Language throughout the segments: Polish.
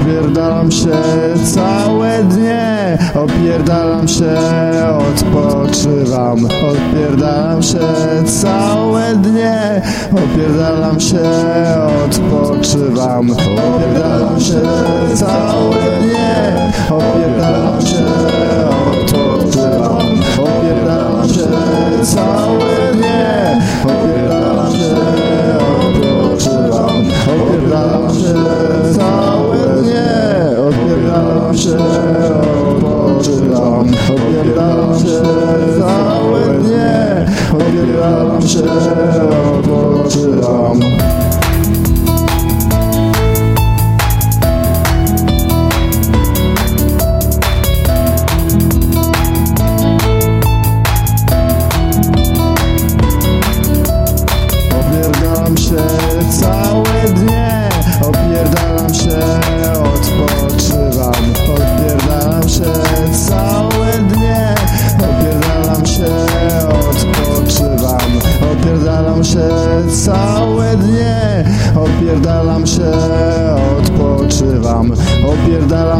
Opierdalam się całe dnie, opierdalam się, odpoczywam. Opierdalam się całe dnie, opierdalam się, odpoczywam. Opierdalam się całe dnie, całe dnie, opierdalam się, odpoczywam. Opierdalam się całe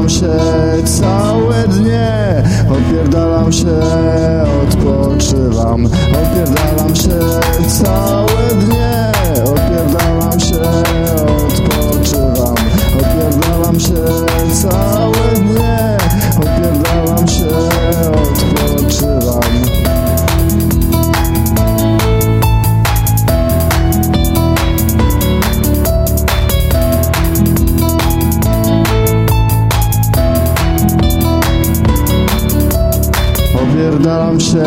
Się całe dnie, opierdalam się, odpoczywam. Opierdalam opierdalam się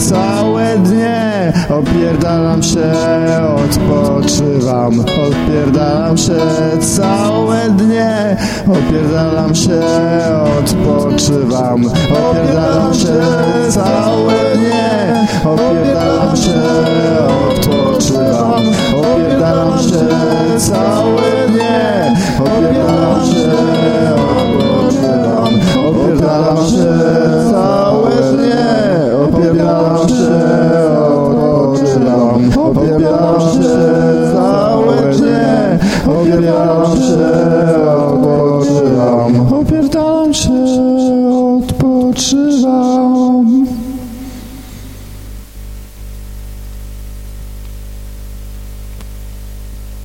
całe dnie. Opierdalam się, odpoczywam. Opierdalam się całe dnie. Opierdalam się, odpoczywam. Opierdalam się całe dnie. Opierdalam się, odpoczywam. Opierdalam się całe duszę odpoczywam. Objawam się całe dnie, objawam się odpoczywam. Opierdalam się odpoczywam.